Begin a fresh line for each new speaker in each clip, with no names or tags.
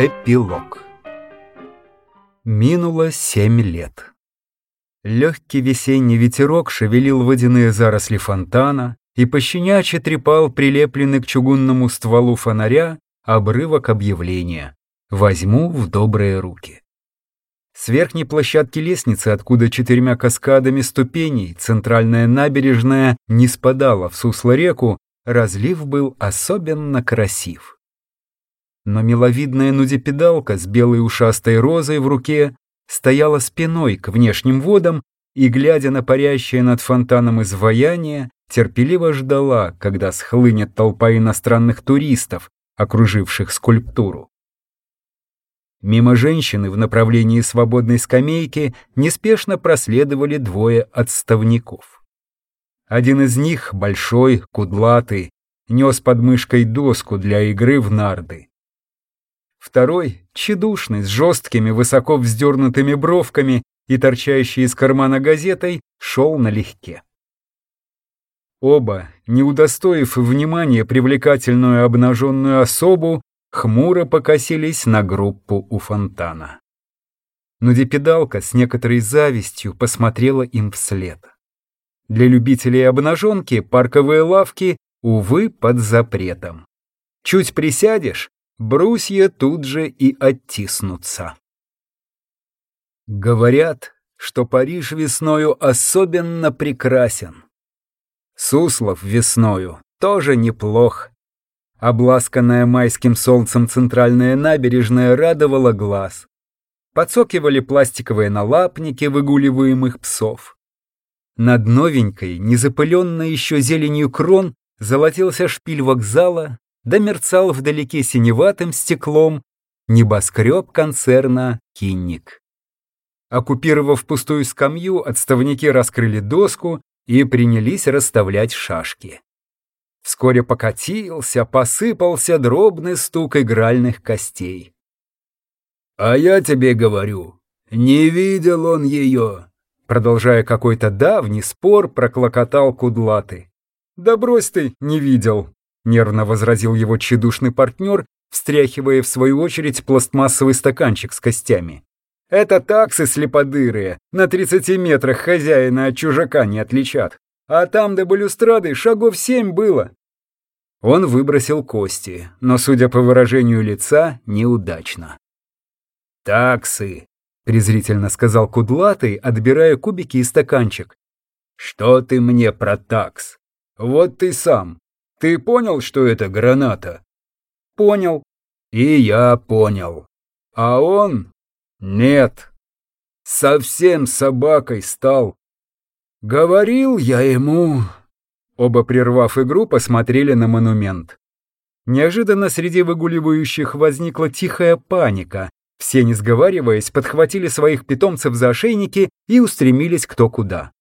Эпилог Минуло семь лет. Легкий весенний ветерок шевелил водяные заросли фонтана и пощеняче трепал прилепленный к чугунному стволу фонаря обрывок объявления «Возьму в добрые руки». С верхней площадки лестницы, откуда четырьмя каскадами ступеней центральная набережная не спадала в сусло-реку, разлив был особенно красив. Но миловидная нудепедалка с белой ушастой розой в руке стояла спиной к внешним водам и, глядя на парящее над фонтаном изваяние, терпеливо ждала, когда схлынет толпа иностранных туристов, окруживших скульптуру. Мимо женщины в направлении свободной скамейки неспешно проследовали двое отставников. Один из них, большой, кудлатый, нес под мышкой доску для игры в нарды. Второй, тщедушный, с жесткими, высоко вздернутыми бровками и торчащий из кармана газетой, шел налегке. Оба, не удостоив внимания привлекательную обнаженную особу, хмуро покосились на группу у фонтана. Нудипедалка с некоторой завистью посмотрела им вслед. Для любителей обнаженки парковые лавки, увы, под запретом. Чуть присядешь, брусья тут же и оттиснутся. Говорят, что Париж весною особенно прекрасен. Суслов весною тоже неплох. Обласканная майским солнцем центральная набережная радовала глаз. Подсокивали пластиковые налапники выгуливаемых псов. Над новенькой, незапыленной еще зеленью крон, золотился шпиль вокзала, да мерцал вдалеке синеватым стеклом небоскреб концерна «Кинник». Оккупировав пустую скамью, отставники раскрыли доску и принялись расставлять шашки. Вскоре покатился, посыпался дробный стук игральных костей. «А я тебе говорю, не видел он ее!» Продолжая какой-то давний спор, проклокотал кудлатый. «Да брось ты, не видел!» Нервно возразил его тщедушный партнер, встряхивая в свою очередь пластмассовый стаканчик с костями. «Это таксы слеподырые, на 30 метрах хозяина от чужака не отличат. А там до балюстрады шагов семь было». Он выбросил кости, но, судя по выражению лица, неудачно. «Таксы», — презрительно сказал Кудлатый, отбирая кубики и стаканчик. «Что ты мне про такс? Вот ты сам. Ты понял, что это граната? Понял. И я понял. А он? Нет. Совсем собакой стал. Говорил я ему... Оба, прервав игру, посмотрели на монумент. Неожиданно среди выгуливающих возникла тихая паника. Все, не сговариваясь, подхватили своих питомцев за ошейники и устремились кто куда.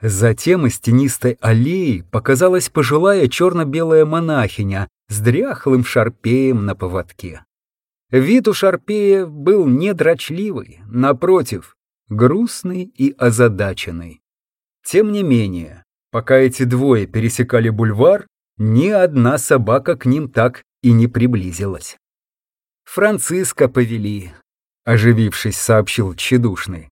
Затем из тенистой аллеи показалась пожилая черно-белая монахиня с дряхлым шарпеем на поводке. Вид у шарпея был не дрочливый, напротив, грустный и озадаченный. Тем не менее, пока эти двое пересекали бульвар, ни одна собака к ним так и не приблизилась. «Франциска повели», — оживившись, сообщил тщедушный.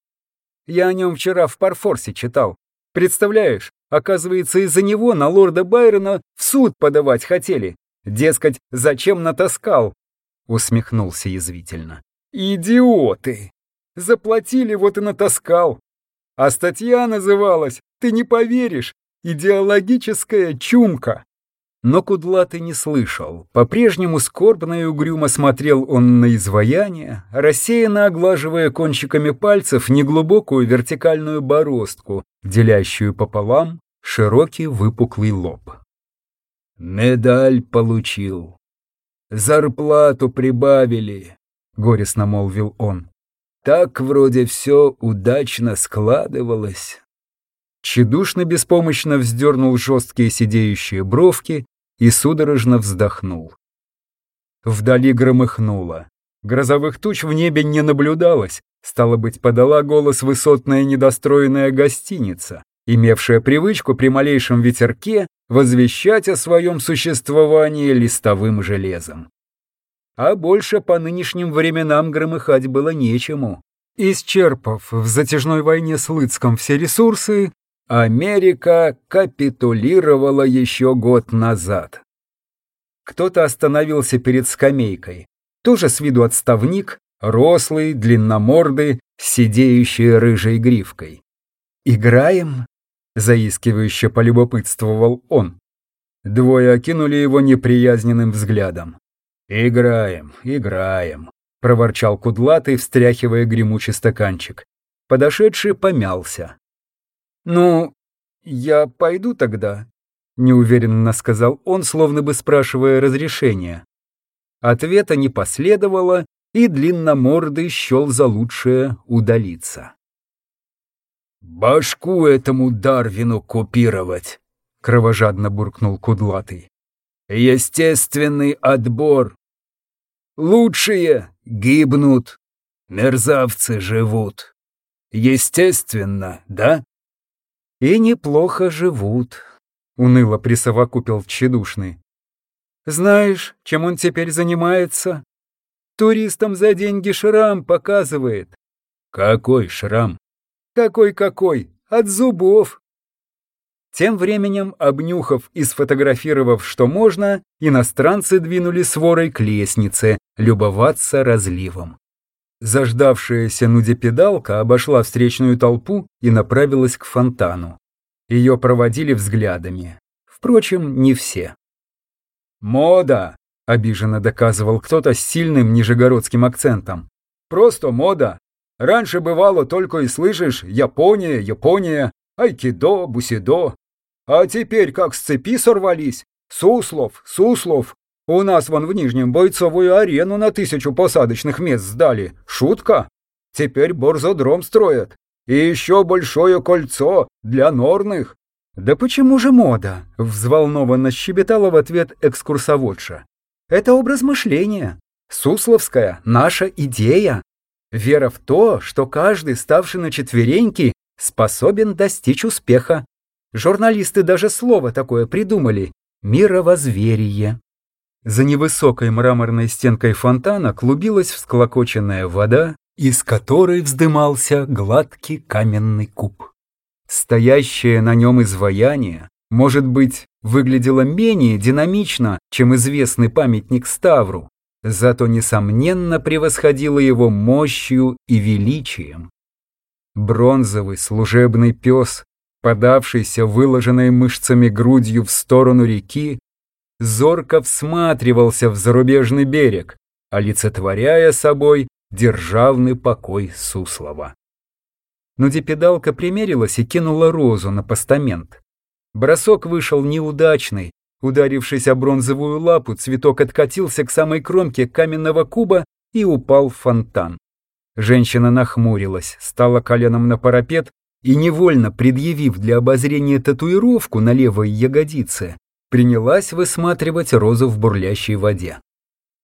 «Я о нем вчера в Парфорсе читал. Представляешь, оказывается, из-за него на лорда Байрона в суд подавать хотели. Дескать, зачем натаскал? Усмехнулся язвительно. Идиоты! Заплатили, вот и натаскал. А статья называлась, ты не поверишь, идеологическая чумка. Но Кудлатый не слышал. По-прежнему скорбно и угрюмо смотрел он на изваяние, рассеянно оглаживая кончиками пальцев неглубокую вертикальную бороздку, делящую пополам широкий выпуклый лоб. «Медаль получил. Зарплату прибавили», — горестно молвил он. «Так вроде все удачно складывалось». Чедушно беспомощно вздернул жесткие сидеющие бровки и судорожно вздохнул. Вдали громыхнуло. Грозовых туч в небе не наблюдалось, стало быть, подала голос высотная недостроенная гостиница, имевшая привычку при малейшем ветерке возвещать о своем существовании листовым железом. а больше по нынешним временам громыхать было нечему. Исчерпав в затяжной войне с Лыцком все ресурсы, Америка капитулировала еще год назад. Кто-то остановился перед скамейкой, тоже с виду отставник, рослый, длинномордый, сидеющий рыжей гривкой. «Играем?» — заискивающе полюбопытствовал он. Двое окинули его неприязненным взглядом. «Играем, играем», — проворчал кудлатый, встряхивая гремучий стаканчик. Подошедший помялся. «Ну, я пойду тогда», — неуверенно сказал он, словно бы спрашивая разрешения. Ответа не последовало, и длинномордый счел за лучшее удалиться. «Башку этому Дарвину купировать!» — кровожадно буркнул Кудлатый. «Естественный отбор. Лучшие гибнут, мерзавцы живут. Естественно, да?» «И неплохо живут», — уныло присовокупил тщедушный. «Знаешь, чем он теперь занимается?» Туристам за деньги шрам показывает. Какой шрам? Какой-какой? От зубов. Тем временем, обнюхав и сфотографировав, что можно, иностранцы двинули сворой к лестнице, любоваться разливом. Заждавшаяся нудепедалка обошла встречную толпу и направилась к фонтану. Ее проводили взглядами. Впрочем, не все. «Мода!» — обиженно доказывал кто-то с сильным нижегородским акцентом. «Просто мода. Раньше бывало только и слышишь «Япония, Япония», «Айкидо», «Бусидо». А теперь как с цепи сорвались. Суслов, Суслов. У нас вон в Нижнем бойцовую арену на тысячу посадочных мест сдали. Шутка? Теперь борзодром строят. И еще большое кольцо для норных. «Да почему же мода?» — взволнованно щебетала в ответ экскурсоводша. Это образ мышления. Сусловская — наша идея. Вера в то, что каждый, ставший на четвереньки, способен достичь успеха. Журналисты даже слово такое придумали — мировозверие. За невысокой мраморной стенкой фонтана клубилась всклокоченная вода, из которой вздымался гладкий каменный куб. Стоящее на нем изваяние, может быть, выглядело менее динамично, чем известный памятник Ставру, зато, несомненно, превосходило его мощью и величием. Бронзовый служебный пес, подавшийся выложенной мышцами грудью в сторону реки, зорко всматривался в зарубежный берег, олицетворяя собой державный покой Суслова. Но депедалка примерилась и кинула розу на постамент. Бросок вышел неудачный. Ударившись о бронзовую лапу, цветок откатился к самой кромке каменного куба и упал в фонтан. Женщина нахмурилась, стала коленом на парапет и, невольно предъявив для обозрения татуировку на левой ягодице, принялась высматривать розу в бурлящей воде.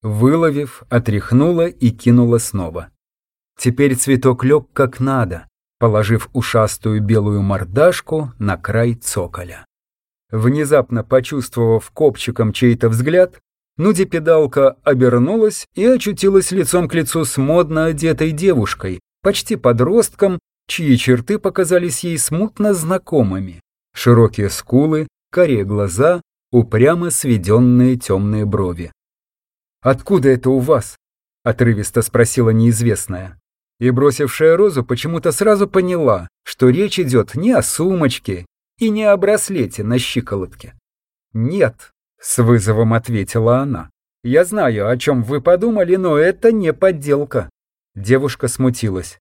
Выловив, отряхнула и кинула снова. Теперь цветок лег как надо, положив ушастую белую мордашку на край цоколя. Внезапно почувствовав копчиком чей-то взгляд, Нуди-педалка обернулась и очутилась лицом к лицу с модно одетой девушкой, почти подростком, чьи черты показались ей смутно знакомыми. Широкие скулы, карие глаза, упрямо сведенные темные брови. «Откуда это у вас?» — отрывисто спросила неизвестная и, бросившая розу, почему-то сразу поняла, что речь идет не о сумочке и не о браслете на щиколотке. «Нет», — с вызовом ответила она. «Я знаю, о чем вы подумали, но это не подделка». Девушка смутилась.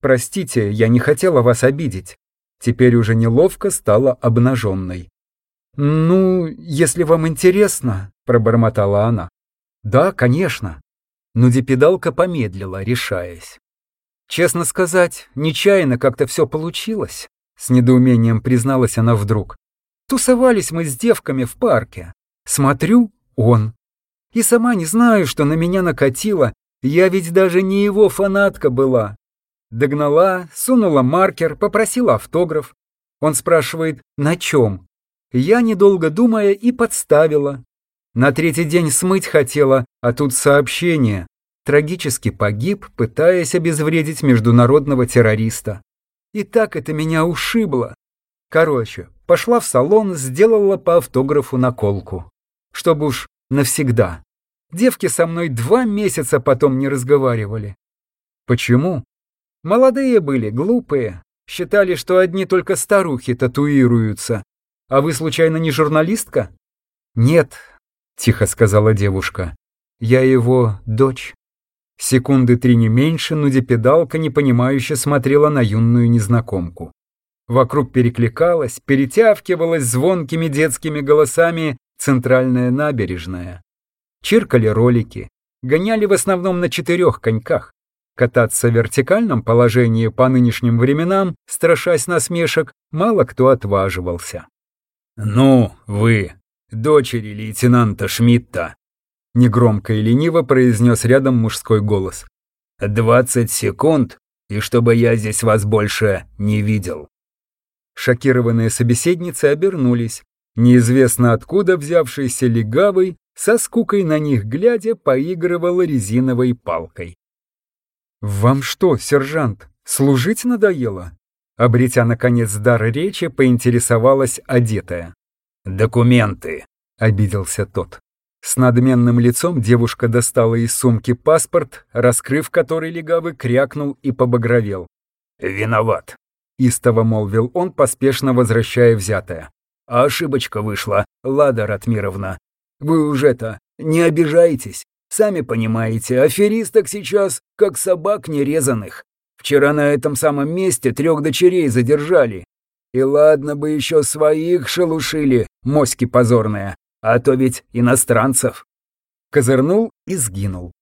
«Простите, я не хотела вас обидеть». Теперь уже неловко стала обнаженной. «Ну, если вам интересно», — пробормотала она. «Да, конечно». Но депедалка помедлила, решаясь. Честно сказать, нечаянно как-то все получилось. С недоумением призналась она вдруг. Тусовались мы с девками в парке. Смотрю, он. И сама не знаю, что на меня накатило. Я ведь даже не его фанатка была. Догнала, сунула маркер, попросила автограф. Он спрашивает, на чем? Я, недолго думая, и подставила. На третий день смыть хотела, а тут сообщение. Трагически погиб, пытаясь обезвредить международного террориста. И так это меня ушибло. Короче, пошла в салон, сделала по автографу наколку. Чтобы уж навсегда. Девки со мной два месяца потом не разговаривали. Почему? Молодые были, глупые. Считали, что одни только старухи татуируются. А вы случайно не журналистка? Нет, тихо сказала девушка. Я его дочь. Секунды три не меньше, но депедалка непонимающе смотрела на юную незнакомку. Вокруг перекликалась, перетявкивалась звонкими детскими голосами центральная набережная. Чиркали ролики, гоняли в основном на четырех коньках. Кататься в вертикальном положении по нынешним временам, страшась насмешек, мало кто отваживался. «Ну, вы, дочери лейтенанта Шмидта, Негромко и лениво произнес рядом мужской голос. «Двадцать секунд, и чтобы я здесь вас больше не видел». Шокированные собеседницы обернулись. Неизвестно откуда взявшийся легавый, со скукой на них глядя, поигрывал резиновой палкой. «Вам что, сержант, служить надоело?» Обретя, наконец, дар речи, поинтересовалась одетая. «Документы», — обиделся тот. С надменным лицом девушка достала из сумки паспорт, раскрыв который легавый крякнул и побагровел. «Виноват», — истово молвил он, поспешно возвращая взятое. «А ошибочка вышла, Лада Ратмировна. Вы уже-то не обижайтесь. Сами понимаете, аферисток сейчас как собак нерезанных. Вчера на этом самом месте трех дочерей задержали. И ладно бы еще своих шелушили, моськи позорные, а то ведь иностранцев. Козырнул и сгинул.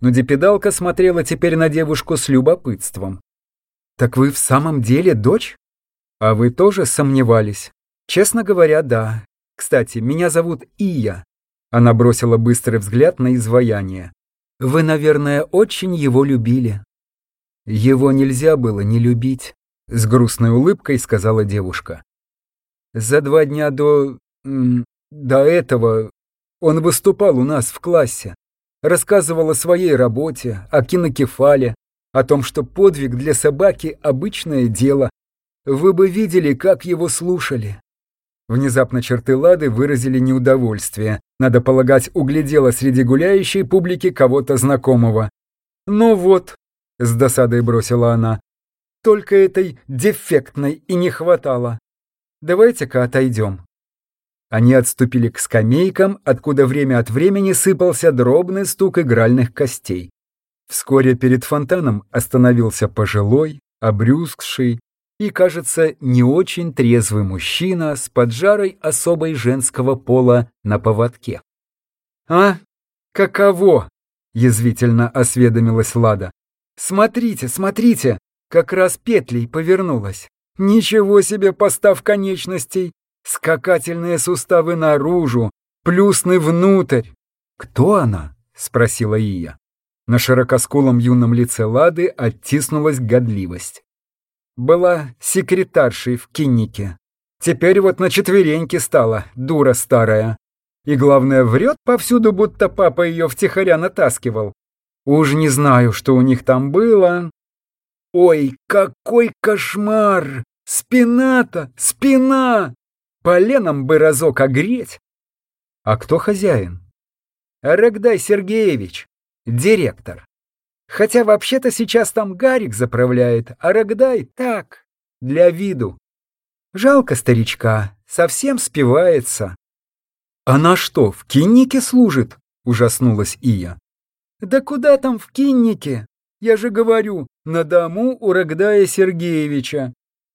Но депедалка смотрела теперь на девушку с любопытством. «Так вы в самом деле дочь? А вы тоже сомневались?» «Честно говоря, да. Кстати, меня зовут Ия». Она бросила быстрый взгляд на изваяние. «Вы, наверное, очень его любили». «Его нельзя было не любить», — с грустной улыбкой сказала девушка. «За два дня до... До этого он выступал у нас в классе, рассказывал о своей работе, о кинокефале, о том, что подвиг для собаки – обычное дело. Вы бы видели, как его слушали. Внезапно черты Лады выразили неудовольствие. Надо полагать, углядела среди гуляющей публики кого-то знакомого. «Ну вот», — с досадой бросила она, — «только этой дефектной и не хватало. Давайте-ка отойдем». Они отступили к скамейкам, откуда время от времени сыпался дробный стук игральных костей. Вскоре перед фонтаном остановился пожилой, обрюзгший и, кажется, не очень трезвый мужчина с поджарой особой женского пола на поводке. «А? Каково?» — язвительно осведомилась Лада. «Смотрите, смотрите, как раз петлей повернулась. Ничего себе постав конечностей! скакательные суставы наружу, плюсны внутрь. «Кто она?» — спросила Ия. На широкоскулом юном лице Лады оттиснулась годливость. Была секретаршей в киннике. Теперь вот на четвереньки стала, дура старая. И главное, врет повсюду, будто папа ее втихаря натаскивал. Уж не знаю, что у них там было. Ой, какой кошмар! Спина-то, спина! Поленом бы разок огреть. А кто хозяин? Рогдай Сергеевич, директор. Хотя вообще-то сейчас там Гарик заправляет, а Рогдай так, для виду. Жалко старичка, совсем спивается. Она что, в киннике служит? Ужаснулась Ия. Да куда там в киннике? Я же говорю, на дому у Рогдая Сергеевича.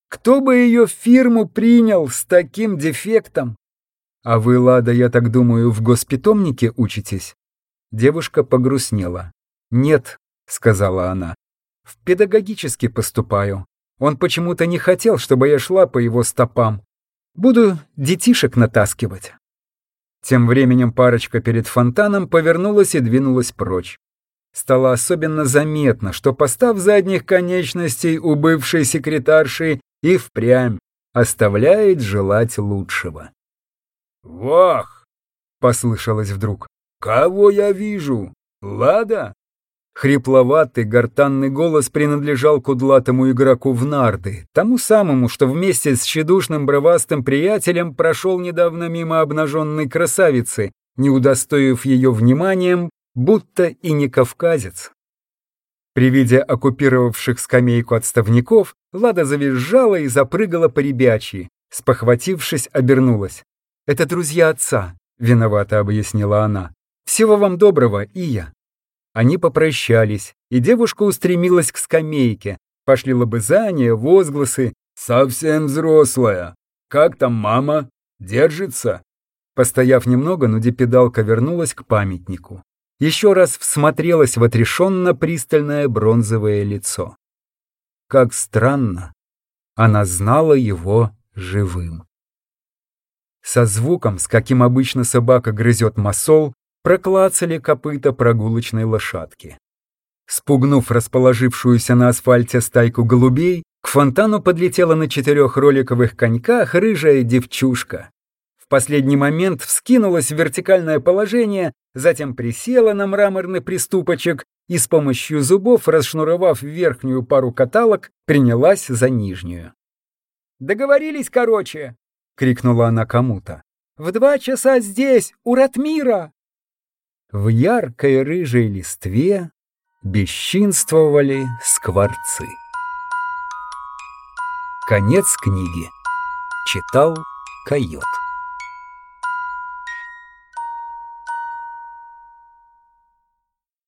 Кто бы ее в фирму принял с таким дефектом? А вы, Лада, я так думаю, в госпитомнике учитесь? Девушка погрустнела. Нет, сказала она. В педагогический поступаю. Он почему-то не хотел, чтобы я шла по его стопам. Буду детишек натаскивать. Тем временем парочка перед фонтаном повернулась и двинулась прочь. Стало особенно заметно, что постав задних конечностей у бывшей секретарши и впрямь оставляет желать лучшего. «Вах! — послышалось вдруг. «Кого я вижу? Лада?» Хрипловатый, гортанный голос принадлежал кудлатому игроку в нарды, тому самому, что вместе с тщедушным бровастым приятелем прошел недавно мимо обнаженной красавицы, не удостоив ее вниманием, будто и не кавказец. При виде оккупировавших скамейку отставников, Лада завизжала и запрыгала по ребячьи, спохватившись, обернулась. «Это друзья отца», — виновато объяснила она. «Всего вам доброго, и я». Они попрощались, и девушка устремилась к скамейке. Пошли лобызания, возгласы. «Совсем взрослая! Как там мама? Держится?» Постояв немного, Нудипедалка вернулась к памятнику. Еще раз всмотрелась в отрешенно пристальное бронзовое лицо. Как странно, она знала его живым. Со звуком, с каким обычно собака грызет масол, проклацали копыта прогулочной лошадки. Спугнув расположившуюся на асфальте стайку голубей, к фонтану подлетела на четырех роликовых коньках рыжая девчушка. В последний момент вскинулась в вертикальное положение, затем присела на мраморный приступочек и с помощью зубов, расшнуровав верхнюю пару каталог, принялась за нижнюю. «Договорились, короче!» — крикнула она кому-то. «В два часа здесь, у Ратмира!» В яркой рыжей листве бесчинствовали скворцы. Конец книги. Читал Койот.